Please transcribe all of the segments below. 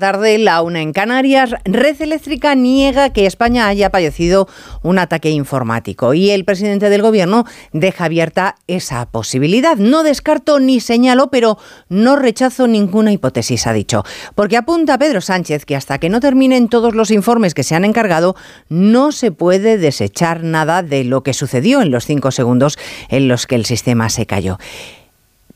tarde, la una en Canarias, Red Eléctrica niega que España haya padecido un ataque informático y el presidente del gobierno deja abierta esa posibilidad. No descarto ni señalo, pero no rechazo ninguna hipótesis, ha dicho. Porque apunta Pedro Sánchez que hasta que no terminen todos los informes que se han encargado, no se puede desechar nada de lo que sucedió en los cinco segundos en los que el sistema se cayó.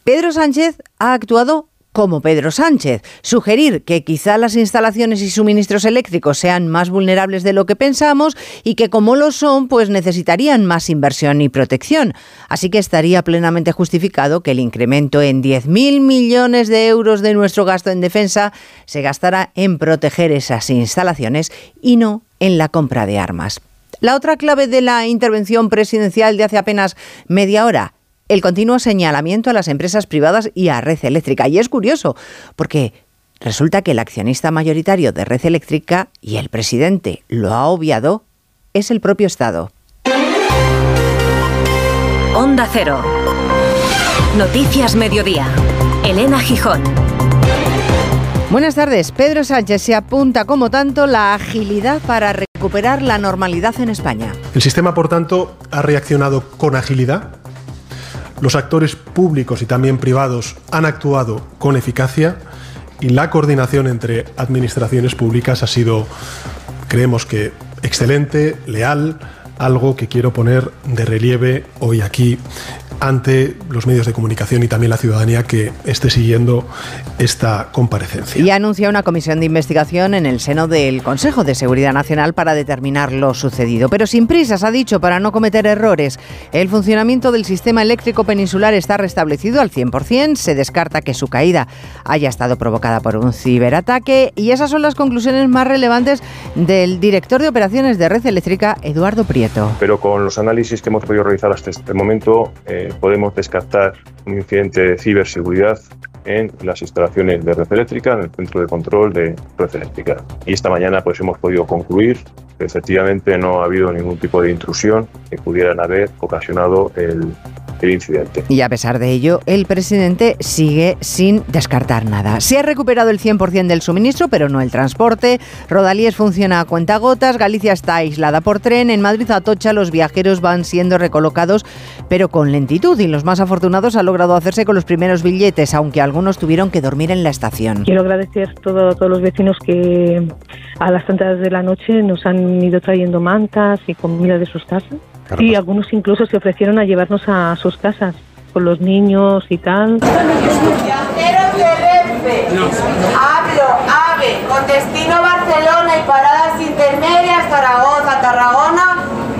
Pedro Sánchez ha actuado como Pedro Sánchez, sugerir que quizá las instalaciones y suministros eléctricos sean más vulnerables de lo que pensamos y que como lo son, pues necesitarían más inversión y protección. Así que estaría plenamente justificado que el incremento en 10.000 millones de euros de nuestro gasto en defensa se gastara en proteger esas instalaciones y no en la compra de armas. La otra clave de la intervención presidencial de hace apenas media hora, el continuo señalamiento a las empresas privadas y a Red Eléctrica. Y es curioso, porque resulta que el accionista mayoritario de Red Eléctrica y el presidente lo ha obviado, es el propio Estado. Onda Cero. Noticias Mediodía. Elena Gijón. Buenas tardes. Pedro Sánchez se apunta como tanto la agilidad para recuperar la normalidad en España. El sistema, por tanto, ha reaccionado con agilidad los actores públicos y también privados han actuado con eficacia y la coordinación entre administraciones públicas ha sido, creemos que, excelente, leal, algo que quiero poner de relieve hoy aquí ante los medios de comunicación y también la ciudadanía que esté siguiendo esta comparecencia. Y anuncia una comisión de investigación en el seno del Consejo de Seguridad Nacional para determinar lo sucedido. Pero sin prisas, ha dicho, para no cometer errores. El funcionamiento del sistema eléctrico peninsular está restablecido al 100%. Se descarta que su caída haya estado provocada por un ciberataque. Y esas son las conclusiones más relevantes del director de operaciones de Red Eléctrica, Eduardo Prieto. Pero con los análisis que hemos podido realizar hasta este momento, eh, podemos descartar un incidente de ciberseguridad en las instalaciones de red eléctrica, en el centro de control de red eléctrica. Y esta mañana pues hemos podido concluir que efectivamente no ha habido ningún tipo de intrusión que pudieran haber ocasionado el, incidente. Y a pesar de ello, el presidente sigue sin descartar nada. Se ha recuperado el 100% del suministro, pero no el transporte. Rodalíes funciona a cuentagotas, Galicia está aislada por tren, en Madrid Atocha los viajeros van siendo recolocados, pero con lentitud y los más afortunados han logrado hacerse con los primeros billetes, aunque algunos tuvieron que dormir en la estación. Quiero agradecer todo, a todos los vecinos que a las tantas de la noche nos han ido trayendo mantas y comida de sus casas. Sí, algunos incluso se ofrecieron a llevarnos a sus casas con los niños y tal. Hablo, AVE, con destino Barcelona y paradas intermedias, Zaragoza, Tarragona,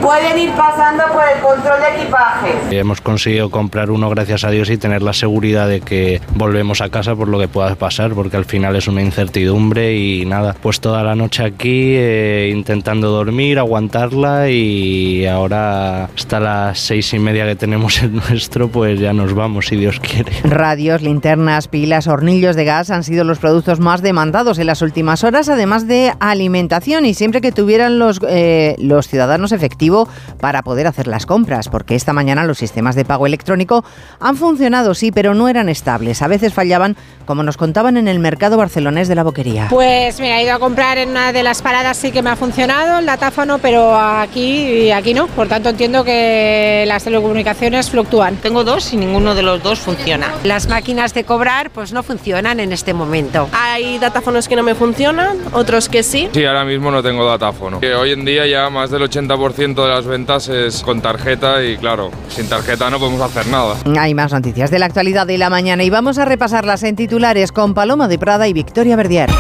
pueden ir pasando por el control de equipaje. Hemos conseguido comprar uno, gracias a Dios, y tener la seguridad de que volvemos a casa por lo que pueda pasar, porque al final es una incertidumbre y nada, pues toda la noche aquí eh, intentando dormir, aguantarla y ahora hasta las seis y media que tenemos el nuestro, pues ya nos vamos si Dios quiere. Radios, linternas, pilas, hornillos de gas han sido los productos más demandados en las últimas horas, además de alimentación y siempre que tuvieran los, eh, los ciudadanos efectivos para poder hacer las compras, porque esta mañana los sistemas de pago electrónico han funcionado, sí, pero no eran estables. A veces fallaban, como nos contaban en el mercado barcelonés de la Boquería. Pues me he ido a comprar en una de las paradas, sí que me ha funcionado el datáfono, pero aquí, aquí no. Por tanto, entiendo que las telecomunicaciones fluctúan. Tengo dos y ninguno de los dos funciona. Las máquinas de cobrar pues no funcionan en este momento. Hay datáfonos que no me funcionan, otros que sí. Sí, ahora mismo no tengo datáfono. Hoy en día ya más del 80% de las ventas es con tarjeta y claro, sin tarjeta no podemos hacer nada. Hay más noticias de la actualidad de la mañana y vamos a repasarlas en titulares con Paloma de Prada y Victoria Verdier.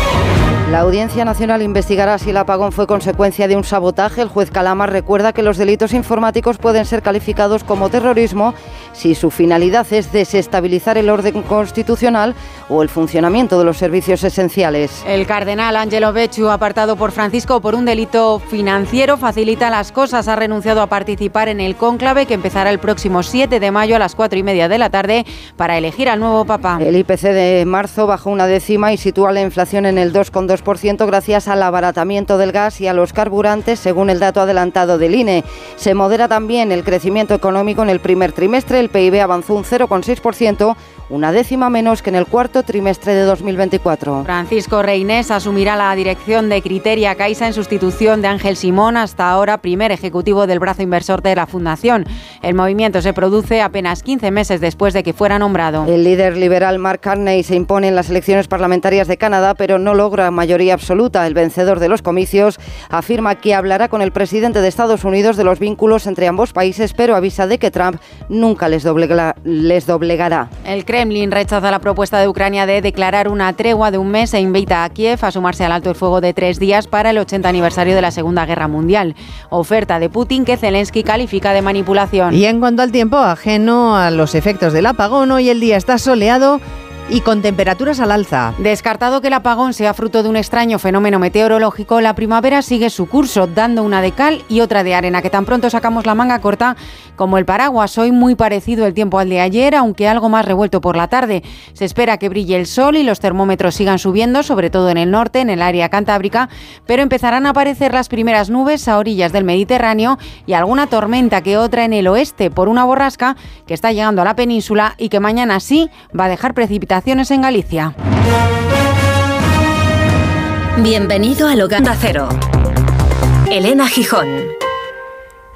La Audiencia Nacional investigará si el apagón fue consecuencia de un sabotaje. El juez Calama recuerda que los delitos informáticos pueden ser calificados como terrorismo si su finalidad es desestabilizar el orden constitucional o el funcionamiento de los servicios esenciales. El cardenal Angelo Becciu, apartado por Francisco por un delito financiero, facilita las cosas. Ha renunciado a participar en el cónclave que empezará el próximo 7 de mayo a las 4 y media de la tarde para elegir al nuevo papa. El IPC de marzo bajó una décima y sitúa la inflación en el 2,2 2% gracias al abaratamiento del gas y a los carburantes, según el dato adelantado del INE. Se modera también el crecimiento económico en el primer trimestre. El PIB avanzó un 0,6% una décima menos que en el cuarto trimestre de 2024. Francisco Reinés asumirá la dirección de Criteria Caixa en sustitución de Ángel Simón, hasta ahora primer ejecutivo del brazo inversor de la Fundación. El movimiento se produce apenas 15 meses después de que fuera nombrado. El líder liberal Mark Carney se impone en las elecciones parlamentarias de Canadá, pero no logra mayoría absoluta. El vencedor de los comicios afirma que hablará con el presidente de Estados Unidos de los vínculos entre ambos países, pero avisa de que Trump nunca les, les doblegará. El Kremlin rechaza la propuesta de Ucrania de declarar una tregua de un mes e invita a Kiev a sumarse al alto el fuego de tres días para el 80 aniversario de la Segunda Guerra Mundial. Oferta de Putin que Zelensky califica de manipulación. Y en cuanto al tiempo, ajeno a los efectos del apagón, hoy el día está soleado y con temperaturas al alza. Descartado que el apagón sea fruto de un extraño fenómeno meteorológico, la primavera sigue su curso, dando una de cal y otra de arena, que tan pronto sacamos la manga corta como el paraguas. Hoy muy parecido el tiempo al de ayer, aunque algo más revuelto por la tarde. Se espera que brille el sol y los termómetros sigan subiendo, sobre todo en el norte, en el área cantábrica, pero empezarán a aparecer las primeras nubes a orillas del Mediterráneo y alguna tormenta que otra en el oeste por una borrasca que está llegando a la península y que mañana sí va a dejar precipitaciones en Galicia. Bienvenido a Loganda Cero. Elena Gijón.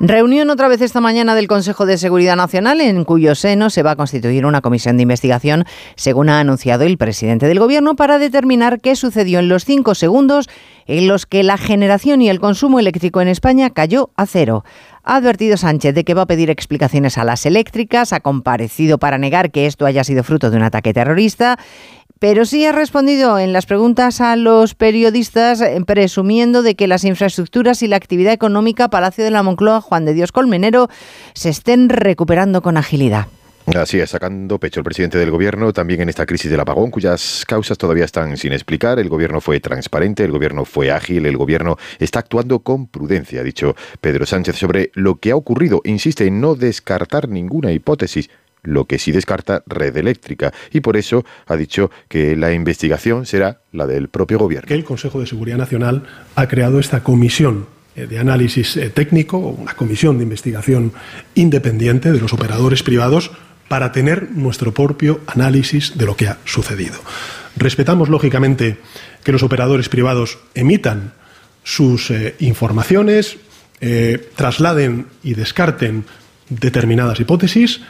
Reunión otra vez esta mañana del Consejo de Seguridad Nacional, en cuyo seno se va a constituir una comisión de investigación, según ha anunciado el presidente del Gobierno, para determinar qué sucedió en los cinco segundos en los que la generación y el consumo eléctrico en España cayó a cero. Ha advertido Sánchez de que va a pedir explicaciones a las eléctricas, ha comparecido para negar que esto haya sido fruto de un ataque terrorista pero sí ha respondido en las preguntas a los periodistas eh, presumiendo de que las infraestructuras y la actividad económica Palacio de la Moncloa Juan de Dios Colmenero se estén recuperando con agilidad. Así es, sacando pecho el presidente del gobierno también en esta crisis del apagón, cuyas causas todavía están sin explicar. El gobierno fue transparente, el gobierno fue ágil, el gobierno está actuando con prudencia, ha dicho Pedro Sánchez sobre lo que ha ocurrido. Insiste en no descartar ninguna hipótesis lo que sí descarta red eléctrica y por eso ha dicho que la investigación será la del propio gobierno. Que el Consejo de Seguridad Nacional ha creado esta comisión eh, de análisis eh, técnico, una comisión de investigación independiente de los operadores privados para tener nuestro propio análisis de lo que ha sucedido. Respetamos, lógicamente, que los operadores privados emitan sus eh, informaciones, eh, trasladen y descarten determinadas hipótesis,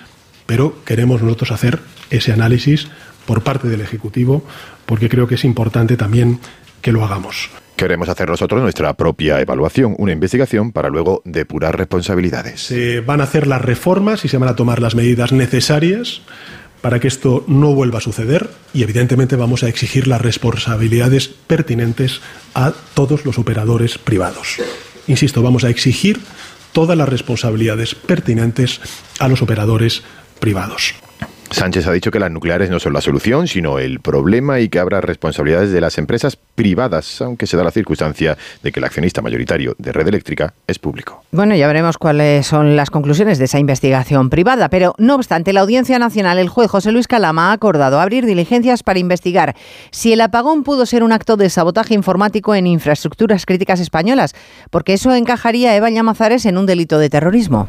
pero queremos nosotros hacer ese análisis por parte del Ejecutivo porque creo que es importante también que lo hagamos. Queremos hacer nosotros nuestra propia evaluación, una investigación para luego depurar responsabilidades. Se van a hacer las reformas y se van a tomar las medidas necesarias para que esto no vuelva a suceder y evidentemente vamos a exigir las responsabilidades pertinentes a todos los operadores privados. Insisto, vamos a exigir todas las responsabilidades pertinentes a los operadores privados. Sánchez ha dicho que las nucleares no son la solución, sino el problema y que habrá responsabilidades de las empresas privadas, aunque se da la circunstancia de que el accionista mayoritario de Red Eléctrica es público. Bueno, ya veremos cuáles son las conclusiones de esa investigación privada, pero no obstante, la Audiencia Nacional, el juez José Luis Calama ha acordado abrir diligencias para investigar si el apagón pudo ser un acto de sabotaje informático en infraestructuras críticas españolas, porque eso encajaría a Eva Llamazares en un delito de terrorismo.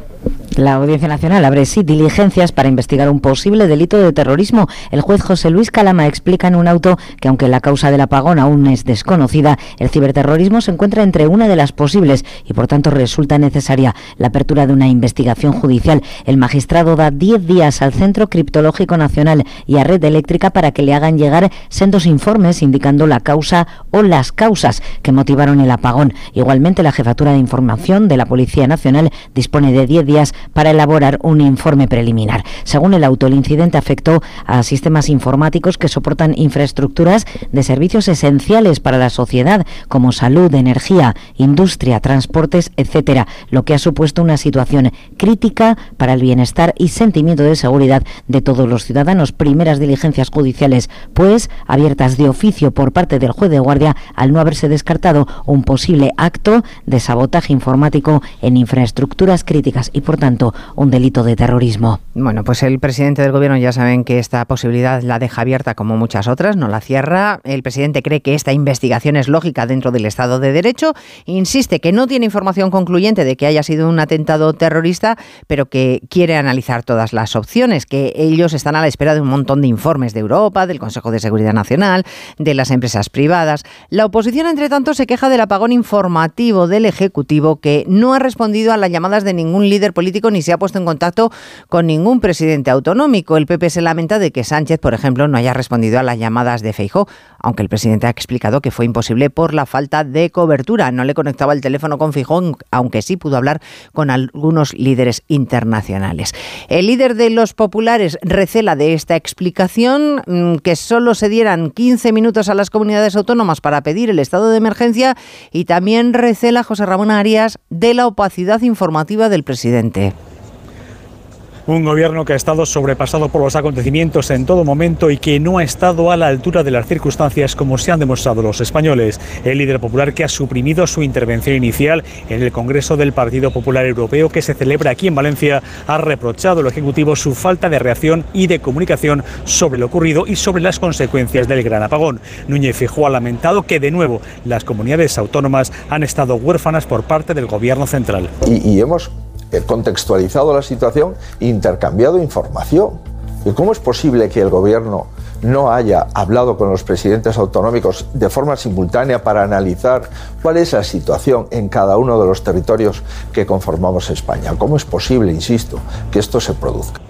La Audiencia Nacional abre sí diligencias para investigar un posible delito de terrorismo. El juez José Luis Calama explica en un auto que aunque la causa del apagón aún es desconocida, el ciberterrorismo se encuentra entre una de las posibles y por tanto resulta necesaria la apertura de una investigación judicial. El magistrado da 10 días al Centro Criptológico Nacional y a Red Eléctrica para que le hagan llegar sendos informes indicando la causa o las causas que motivaron el apagón. Igualmente, la Jefatura de Información de la Policía Nacional dispone de 10 días para elaborar un informe preliminar. Según el auto, el incidente afectó a sistemas informáticos que soportan infraestructuras de servicios esenciales para la sociedad, como salud, energía, industria, transportes, etcétera, lo que ha supuesto una situación crítica para el bienestar y sentimiento de seguridad de todos los ciudadanos. Primeras diligencias judiciales, pues, abiertas de oficio por parte del juez de guardia al no haberse descartado un posible acto de sabotaje informático en infraestructuras críticas y, por tanto, tanto, un delito de terrorismo. Bueno, pues el presidente del gobierno ya saben que esta posibilidad la deja abierta como muchas otras, no la cierra. El presidente cree que esta investigación es lógica dentro del Estado de Derecho. Insiste que no tiene información concluyente de que haya sido un atentado terrorista, pero que quiere analizar todas las opciones, que ellos están a la espera de un montón de informes de Europa, del Consejo de Seguridad Nacional, de las empresas privadas. La oposición, entre tanto, se queja del apagón informativo del Ejecutivo que no ha respondido a las llamadas de ningún líder político ni se ha puesto en contacto con ningún presidente autonómico. El PP se lamenta de que Sánchez, por ejemplo, no haya respondido a las llamadas de Feijó, aunque el presidente ha explicado que fue imposible por la falta de cobertura. No le conectaba el teléfono con Feijó, aunque sí pudo hablar con algunos líderes internacionales. El líder de los populares recela de esta explicación mm, que solo se dieran 15 minutos a las comunidades autónomas para pedir el estado de emergencia y también recela José Ramón Arias de la opacidad informativa del presidente. Un gobierno que ha estado sobrepasado por los acontecimientos en todo momento y que no ha estado a la altura de las circunstancias como se han demostrado los españoles. El líder popular que ha suprimido su intervención inicial en el Congreso del Partido Popular Europeo que se celebra aquí en Valencia ha reprochado al Ejecutivo su falta de reacción y de comunicación sobre lo ocurrido y sobre las consecuencias del gran apagón. Núñez Fijó ha lamentado que de nuevo las comunidades autónomas han estado huérfanas por parte del Gobierno central. Y, y hemos contextualizado la situación, intercambiado información. ¿Y cómo es posible que el gobierno no haya hablado con los presidentes autonómicos de forma simultánea para analizar cuál es la situación en cada uno de los territorios que conformamos España? ¿Cómo es posible, insisto, que esto se produzca?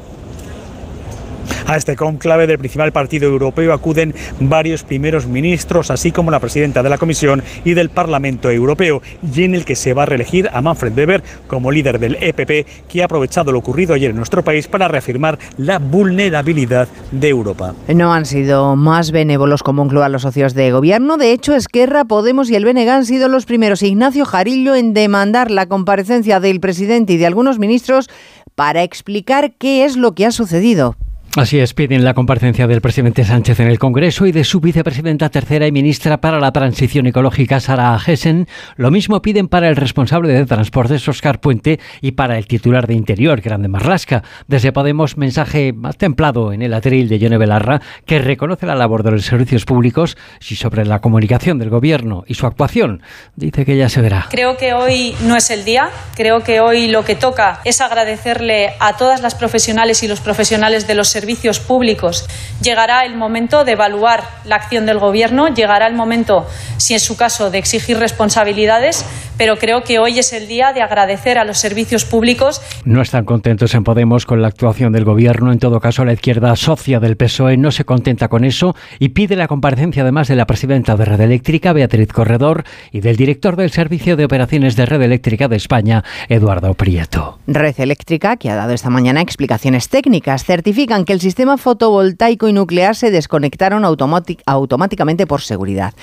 A este conclave del principal partido europeo acuden varios primeros ministros, así como la presidenta de la Comisión y del Parlamento Europeo, y en el que se va a reelegir a Manfred Weber como líder del EPP, que ha aprovechado lo ocurrido ayer en nuestro país para reafirmar la vulnerabilidad de Europa. No han sido más benévolos como concluyan los socios de gobierno. De hecho, Esquerra, Podemos y el BNG han sido los primeros. Ignacio Jarillo en demandar la comparecencia del presidente y de algunos ministros para explicar qué es lo que ha sucedido. Así es, piden la comparecencia del presidente Sánchez en el Congreso y de su vicepresidenta tercera y ministra para la Transición Ecológica, Sara Gessen. Lo mismo piden para el responsable de transportes, Oscar Puente, y para el titular de Interior, Grande Marlasca. Desde Podemos, mensaje más templado en el atril de Yone Belarra, que reconoce la labor de los servicios públicos y sobre la comunicación del Gobierno y su actuación. Dice que ya se verá. Creo que hoy no es el día. Creo que hoy lo que toca es agradecerle a todas las profesionales y los profesionales de los servicios servicios públicos. Llegará el momento de evaluar la acción del Gobierno, llegará el momento, si es su caso, de exigir responsabilidades, pero creo que hoy es el día de agradecer a los servicios públicos. No están contentos en Podemos con la actuación del Gobierno. En todo caso, la izquierda socia del PSOE no se contenta con eso y pide la comparecencia además de la presidenta de Red Eléctrica, Beatriz Corredor, y del director del Servicio de Operaciones de Red Eléctrica de España, Eduardo Prieto. Red Eléctrica, que ha dado esta mañana explicaciones técnicas, certifican que el sistema fotovoltaico y nuclear se desconectaron automáticamente por seguridad.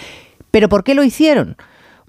¿Pero por qué lo hicieron?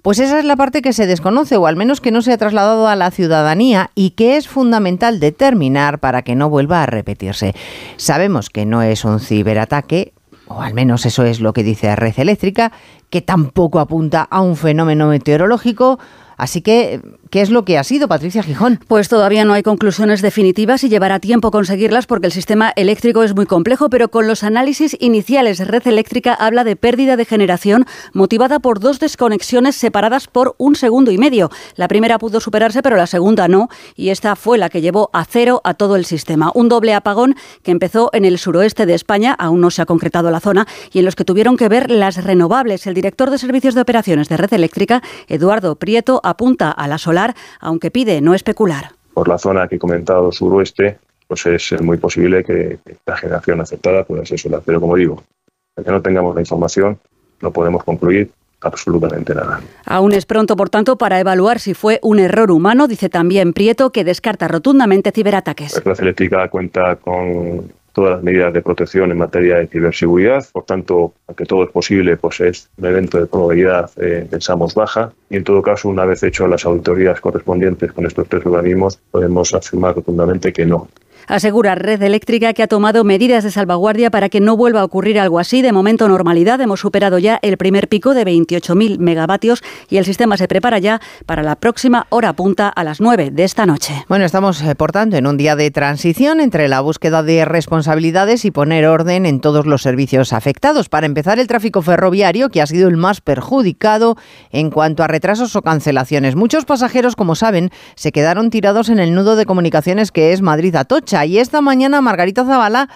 Pues esa es la parte que se desconoce, o al menos que no se ha trasladado a la ciudadanía y que es fundamental determinar para que no vuelva a repetirse. Sabemos que no es un ciberataque, o al menos eso es lo que dice Red Eléctrica, que tampoco apunta a un fenómeno meteorológico, Así que, ¿qué es lo que ha sido, Patricia Gijón? Pues todavía no hay conclusiones definitivas y llevará tiempo conseguirlas porque el sistema eléctrico es muy complejo, pero con los análisis iniciales, Red Eléctrica habla de pérdida de generación motivada por dos desconexiones separadas por un segundo y medio. La primera pudo superarse, pero la segunda no, y esta fue la que llevó a cero a todo el sistema. Un doble apagón que empezó en el suroeste de España, aún no se ha concretado la zona, y en los que tuvieron que ver las renovables. El director de Servicios de Operaciones de Red Eléctrica, Eduardo Prieto, apunta a la solar, aunque pide no especular. Por la zona que he comentado suroeste, pues es muy posible que la generación aceptada pueda ser solar. Pero como digo, hasta que no tengamos la información, no podemos concluir absolutamente nada. Aún es pronto, por tanto, para evaluar si fue un error humano, dice también Prieto, que descarta rotundamente ciberataques. La eléctrica cuenta con todas las medidas de protección en materia de ciberseguridad. Por tanto, aunque todo es posible, pues es un evento de probabilidad, eh, pensamos, baja. Y en todo caso, una vez hecho las auditorías correspondientes con estos tres organismos, podemos afirmar rotundamente que no. Asegura Red Eléctrica que ha tomado medidas de salvaguardia para que no vuelva a ocurrir algo así. De momento, normalidad. Hemos superado ya el primer pico de 28.000 megavatios y el sistema se prepara ya para la próxima hora punta a las 9 de esta noche. Bueno, estamos, eh, por tanto, en un día de transición entre la búsqueda de responsabilidades y poner orden en todos los servicios afectados. Para empezar, el tráfico ferroviario, que ha sido el más perjudicado en cuanto a retrasos o cancelaciones. Muchos pasajeros, como saben, se quedaron tirados en el nudo de comunicaciones que es Madrid-Atocha. Y esta mañana Margarita Zavala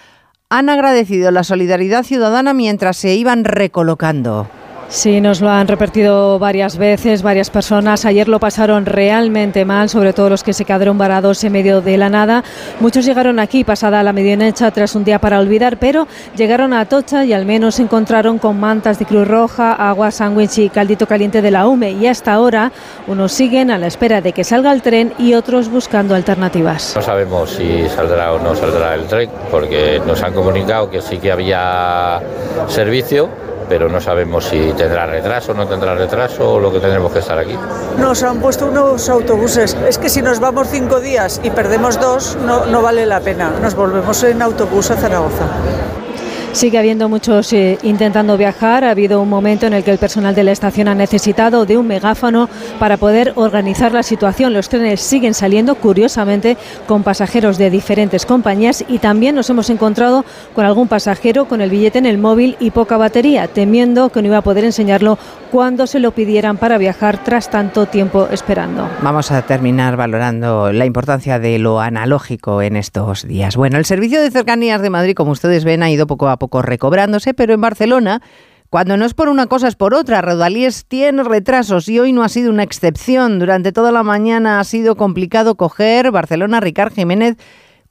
han agradecido la solidaridad ciudadana mientras se iban recolocando. Sí, nos lo han repetido varias veces, varias personas. Ayer lo pasaron realmente mal, sobre todo los que se quedaron varados en medio de la nada. Muchos llegaron aquí pasada la medianoche tras un día para olvidar, pero llegaron a Atocha y al menos se encontraron con mantas de Cruz Roja, agua, sándwich y caldito caliente de la UME. Y hasta ahora unos siguen a la espera de que salga el tren y otros buscando alternativas. No sabemos si saldrá o no saldrá el tren, porque nos han comunicado que sí que había servicio pero no sabemos si tendrá retraso, no tendrá retraso o lo que tendremos que estar aquí. Nos han puesto unos autobuses. Es que si nos vamos cinco días y perdemos dos, no, no vale la pena. Nos volvemos en autobús a Zaragoza. Sigue habiendo muchos eh, intentando viajar. Ha habido un momento en el que el personal de la estación ha necesitado de un megáfono para poder organizar la situación. Los trenes siguen saliendo, curiosamente, con pasajeros de diferentes compañías y también nos hemos encontrado con algún pasajero con el billete en el móvil y poca batería, temiendo que no iba a poder enseñarlo cuando se lo pidieran para viajar tras tanto tiempo esperando. Vamos a terminar valorando la importancia de lo analógico en estos días. Bueno, el servicio de cercanías de Madrid, como ustedes ven, ha ido poco a poco recobrándose, pero en Barcelona, cuando no es por una cosa es por otra. Rodalíes tiene retrasos y hoy no ha sido una excepción. Durante toda la mañana ha sido complicado coger Barcelona, Ricard Jiménez,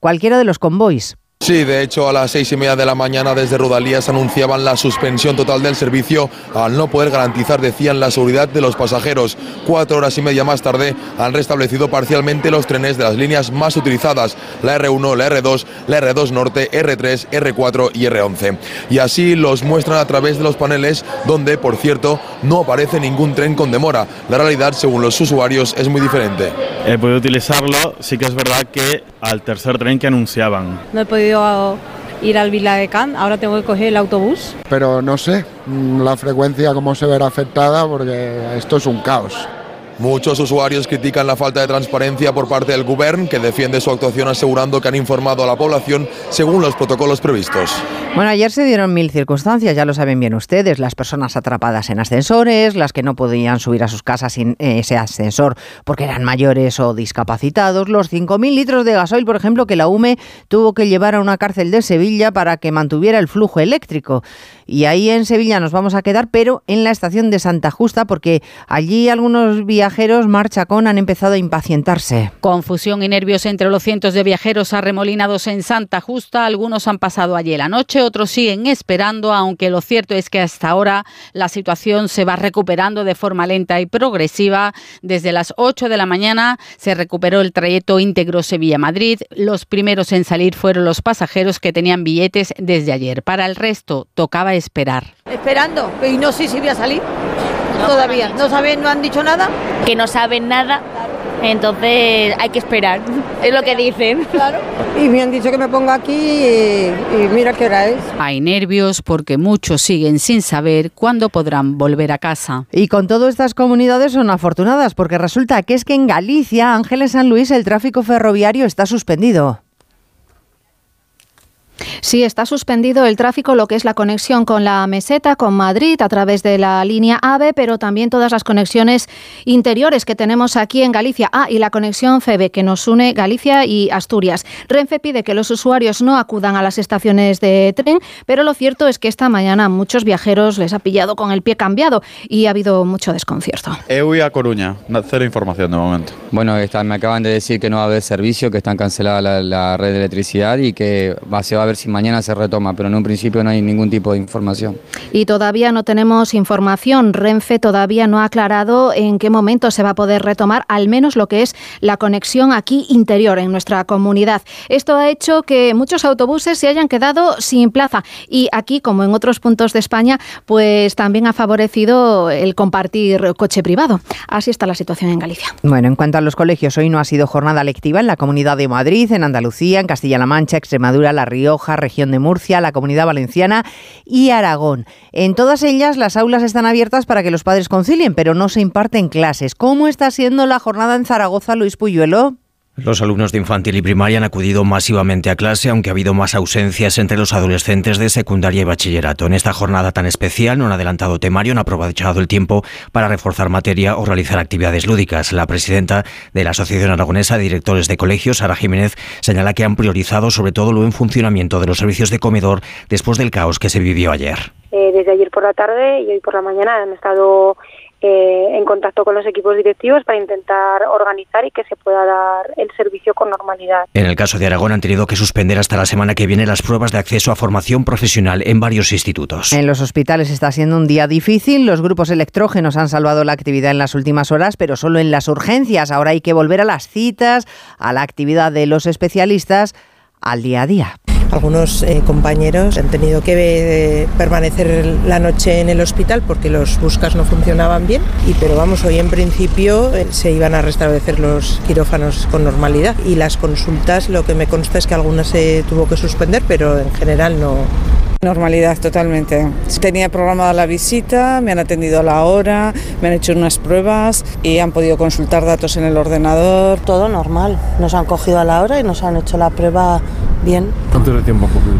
cualquiera de los convoys. Sí, de hecho a las seis y media de la mañana desde Rodalías anunciaban la suspensión total del servicio al no poder garantizar, decían, la seguridad de los pasajeros. Cuatro horas y media más tarde han restablecido parcialmente los trenes de las líneas más utilizadas, la R1, la R2, la R2 Norte, R3, R4 y R11. Y así los muestran a través de los paneles donde, por cierto, no aparece ningún tren con demora. La realidad, según los usuarios, es muy diferente. He podido utilizarlo, sí que es verdad que al tercer tren que anunciaban. No he podido ir al Vila de Can, ahora tengo que coger el autobús. Pero no sé la frecuencia cómo se verá afectada porque esto es un caos. Muchos usuarios critican la falta de transparencia por parte del Gobierno, que defiende su actuación asegurando que han informado a la población según los protocolos previstos. Bueno, ayer se dieron mil circunstancias, ya lo saben bien ustedes, las personas atrapadas en ascensores, las que no podían subir a sus casas sin eh, ese ascensor porque eran mayores o discapacitados, los 5.000 litros de gasoil, por ejemplo, que la UME tuvo que llevar a una cárcel de Sevilla para que mantuviera el flujo eléctrico. Y ahí en Sevilla nos vamos a quedar, pero en la estación de Santa Justa, porque allí algunos viajeros marchacón han empezado a impacientarse. Confusión y nervios entre los cientos de viajeros arremolinados en Santa Justa. Algunos han pasado allí la noche, otros siguen esperando, aunque lo cierto es que hasta ahora la situación se va recuperando de forma lenta y progresiva. Desde las 8 de la mañana se recuperó el trayecto íntegro Sevilla-Madrid. Los primeros en salir fueron los pasajeros que tenían billetes desde ayer. Para el resto tocaba esperar. Esperando, y no sé si voy a salir todavía. ¿No saben, no han dicho nada? Que no saben nada. Entonces hay que esperar, es lo que dicen. Claro. Y me han dicho que me ponga aquí y, y, mira qué hora es. Hay nervios porque muchos siguen sin saber cuándo podrán volver a casa. Y con todo estas comunidades son afortunadas porque resulta que es que en Galicia, Ángeles San Luis, el tráfico ferroviario está suspendido. Sí, está suspendido el tráfico, lo que es la conexión con la meseta, con Madrid, a través de la línea AVE, pero también todas las conexiones interiores que tenemos aquí en Galicia. Ah, y la conexión FEBE, que nos une Galicia y Asturias. Renfe pide que los usuarios no acudan a las estaciones de tren, pero lo cierto es que esta mañana muchos viajeros les ha pillado con el pie cambiado y ha habido mucho desconcierto. Eu a Coruña, cero información de momento. Bueno, está, me acaban de decir que no va a haber servicio, que están cancelada la, la red de electricidad y que va, se va a ver ver si mañana se retoma, pero en un principio no hay ningún tipo de información. Y todavía no tenemos información. Renfe todavía no ha aclarado en qué momento se va a poder retomar al menos lo que es la conexión aquí interior en nuestra comunidad. Esto ha hecho que muchos autobuses se hayan quedado sin plaza y aquí, como en otros puntos de España, pues también ha favorecido el compartir coche privado. Así está la situación en Galicia. Bueno, en cuanto a los colegios, hoy no ha sido jornada lectiva en la Comunidad de Madrid, en Andalucía, en Castilla-La Mancha, Extremadura, La Rioja, Región de Murcia, la Comunidad Valenciana y Aragón. En todas ellas las aulas están abiertas para que los padres concilien, pero no se imparten clases. ¿Cómo está siendo la jornada en Zaragoza, Luis Puyuelo? Los alumnos de infantil y primaria han acudido masivamente a clase, aunque ha habido más ausencias entre los adolescentes de secundaria y bachillerato. En esta jornada tan especial no han adelantado temario, han aprovechado el tiempo para reforzar materia o realizar actividades lúdicas. La presidenta de la Asociación Aragonesa de Directores de Colegios, Sara Jiménez, señala que han priorizado sobre todo lo en funcionamiento de los servicios de comedor después del caos que se vivió ayer. Eh, desde ayer por la tarde y hoy por la mañana han estado eh, en contacto con los equipos directivos para intentar organizar y que se pueda dar el servicio con normalidad. En el caso de Aragón han tenido que suspender hasta la semana que viene las pruebas de acceso a formación profesional en varios institutos. En los hospitales está siendo un día difícil. Los grupos electrógenos han salvado la actividad en las últimas horas, pero solo en las urgencias. Ahora hay que volver a las citas, a la actividad de los especialistas, al día a día. Algunos eh, compañeros han tenido que eh, permanecer la noche en el hospital porque los buscas no funcionaban bien, y, pero vamos, hoy en principio eh, se iban a restablecer los quirófanos con normalidad y las consultas, lo que me consta es que algunas se tuvo que suspender, pero en general no, Normalidad totalmente. Tenía programada la visita, me han atendido a la hora, me han hecho unas pruebas y han podido consultar datos en el ordenador. Todo normal. Nos han cogido a la hora y nos han hecho la prueba bien. ¿Cuánto de tiempo ha cogido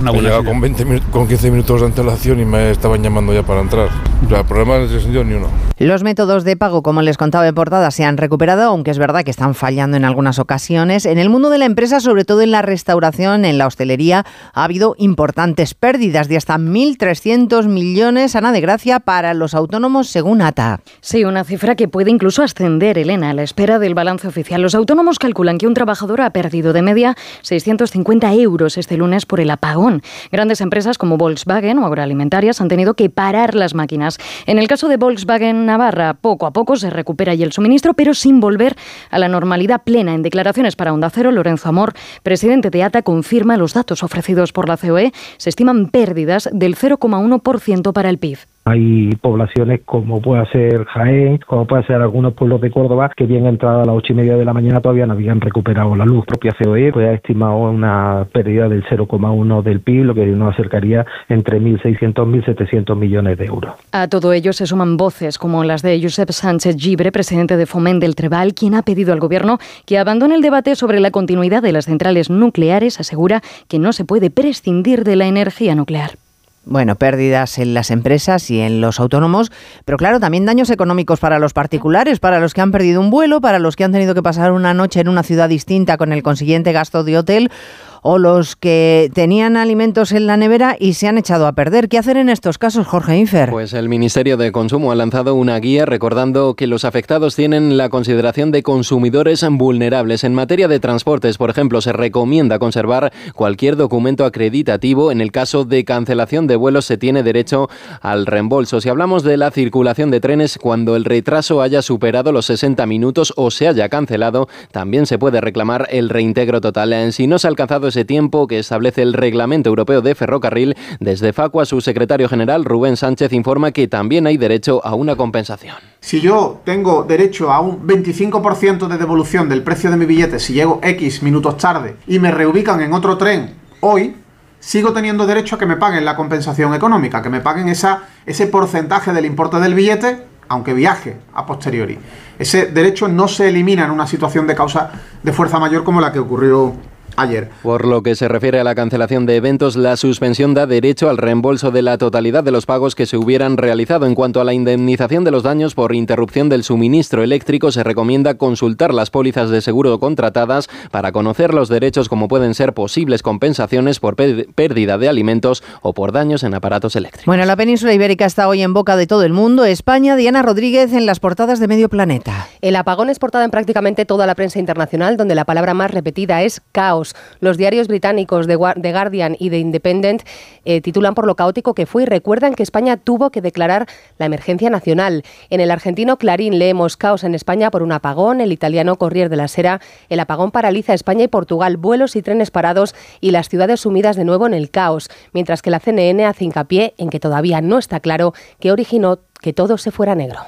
He llegado con, 20, con 15 minutos de antelación y me estaban llamando ya para entrar. El problema en ese sentido ni uno. Los métodos de pago, como les contaba en portada, se han recuperado, aunque es verdad que están fallando en algunas ocasiones. En el mundo de la empresa, sobre todo en la restauración, en la hostelería, ha habido importantes pérdidas de hasta 1.300 millones, Ana de Gracia, para los autónomos, según ATA. Sí, una cifra que puede incluso ascender, Elena, a la espera del balance oficial. Los autónomos calculan que un trabajador ha perdido de media 650 euros este lunes por el apagón. Grandes empresas como Volkswagen o agroalimentarias han tenido que parar las máquinas. En el caso de Volkswagen Navarra, poco a poco se recupera y el suministro, pero sin volver a la normalidad plena. En declaraciones para Onda Cero, Lorenzo Amor, presidente de ATA, confirma los datos ofrecidos por la COE. Se estiman pérdidas del 0,1% para el PIB. Hay poblaciones como puede ser Jaén, como puede ser algunos pueblos de Córdoba, que bien entrada a las ocho y media de la mañana todavía no habían recuperado la luz. Propia COE pues, ha estimado una pérdida del 0,1 del PIB, lo que nos acercaría entre 1.600 y 1.700 millones de euros. A todo ello se suman voces como las de Josep Sánchez Gibre, presidente de Foment del Trebal, quien ha pedido al Gobierno que abandone el debate sobre la continuidad de las centrales nucleares. Asegura que no se puede prescindir de la energía nuclear bueno, pérdidas en las empresas y en los autónomos, pero claro, también daños económicos para los particulares, para los que han perdido un vuelo, para los que han tenido que pasar una noche en una ciudad distinta con el consiguiente gasto de hotel o los que tenían alimentos en la nevera y se han echado a perder. ¿Qué hacer en estos casos, Jorge Infer? Pues el Ministerio de Consumo ha lanzado una guía recordando que los afectados tienen la consideración de consumidores vulnerables. En materia de transportes, por ejemplo, se recomienda conservar cualquier documento acreditativo. En el caso de cancelación de vuelos se tiene derecho al reembolso. Si hablamos de la circulación de trenes, cuando el retraso haya superado los 60 minutos o se haya cancelado, también se puede reclamar el reintegro total. Si no se ha alcanzado ese tiempo que establece el Reglamento Europeo de Ferrocarril, desde Facua su secretario general Rubén Sánchez informa que también hay derecho a una compensación. Si yo tengo derecho a un 25% de devolución del precio de mi billete si llego X minutos tarde y me reubican en otro tren hoy, sigo teniendo derecho a que me paguen la compensación económica, que me paguen esa, ese porcentaje del importe del billete, aunque viaje a posteriori. Ese derecho no se elimina en una situación de causa de fuerza mayor como la que ocurrió ayer. Por lo que se refiere a la cancelación de eventos, la suspensión da derecho al reembolso de la totalidad de los pagos que se hubieran realizado. En cuanto a la indemnización de los daños por interrupción del suministro eléctrico, se recomienda consultar las pólizas de seguro contratadas para conocer los derechos como pueden ser posibles compensaciones por pérdida de alimentos o por daños en aparatos eléctricos. Bueno, la península ibérica está hoy en boca de todo el mundo. España, Diana Rodríguez en las portadas de Medio Planeta. El apagón es portada en prácticamente toda la prensa internacional, donde la palabra más repetida es caos Los diarios británicos The Guardian y The Independent eh, titulan por lo caótico que fue y recuerdan que España tuvo que declarar la emergencia nacional. En el argentino Clarín leemos caos en España por un apagón, el italiano Corrier de la Sera, el apagón paraliza España y Portugal, vuelos y trenes parados y las ciudades sumidas de nuevo en el caos, mientras que la CNN hace hincapié en que todavía no está claro qué originó que todo se fuera negro.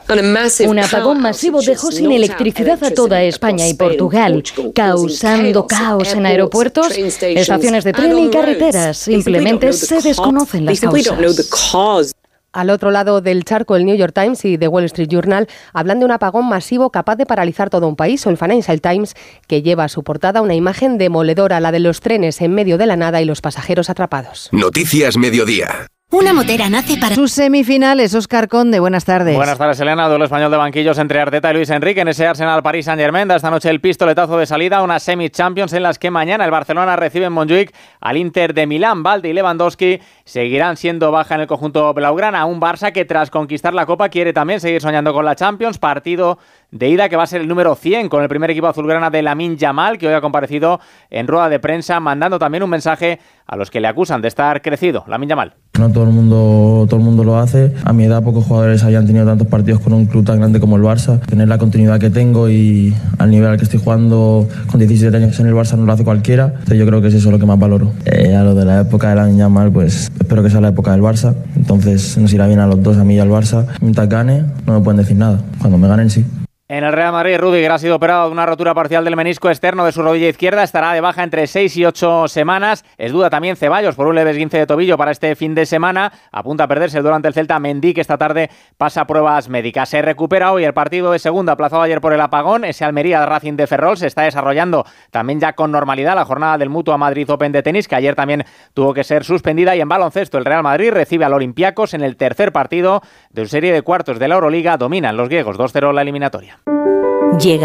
Un apagón masivo dejó sin electricidad a toda España y Portugal, causando caos en aeropuertos, estaciones de tren y carreteras. Simplemente se desconocen las causas. Al otro lado del charco, el New York Times y The Wall Street Journal hablan de un apagón masivo capaz de paralizar todo un país, o el Financial Times, que lleva a su portada una imagen demoledora, la de los trenes en medio de la nada y los pasajeros atrapados. Noticias Mediodía. Una motera nace para... Sus semifinales, Oscar Conde, buenas tardes. Buenas tardes, Elena. Duelo español de banquillos entre Arteta y Luis Enrique en ese Arsenal París Saint Germain. esta noche el pistoletazo de salida, unas semi-champions en las que mañana el Barcelona recibe en Montjuic al Inter de Milán. Valde y Lewandowski seguirán siendo baja en el conjunto blaugrana. Un Barça que tras conquistar la Copa quiere también seguir soñando con la Champions. Partido de ida que va a ser el número 100 con el primer equipo azulgrana de Lamin Yamal, que hoy ha comparecido en rueda de prensa, mandando también un mensaje a los que le acusan de estar crecido. Lamin Yamal. No todo el mundo todo el mundo lo hace. A mi edad pocos jugadores hayan tenido tantos partidos con un club tan grande como el Barça. Tener la continuidad que tengo y al nivel al que estoy jugando con 17 años en el Barça no lo hace cualquiera. Entonces yo creo que es eso lo que más valoro. Eh, a lo de la época de la Yamal, pues espero que sea la época del Barça. Entonces nos irá bien a los dos, a mí y al Barça. Mientras gane, no me pueden decir nada. Cuando me ganen, sí. En el Real Madrid, Rudiger ha sido operado de una rotura parcial del menisco externo de su rodilla izquierda. Estará de baja entre 6 y 8 semanas. Es duda también Ceballos por un leve esguince de tobillo para este fin de semana. Apunta a perderse durante el Celta Mendy, que esta tarde pasa pruebas médicas. Se recupera hoy el partido de segunda, aplazado ayer por el apagón. Ese Almería Racing de Ferrol se está desarrollando también ya con normalidad la jornada del Mutua Madrid Open de tenis, que ayer también tuvo que ser suspendida. Y en baloncesto, el Real Madrid recibe al Olympiacos en el tercer partido de una serie de cuartos de la Euroliga. Dominan los griegos 2-0 la eliminatoria. Llega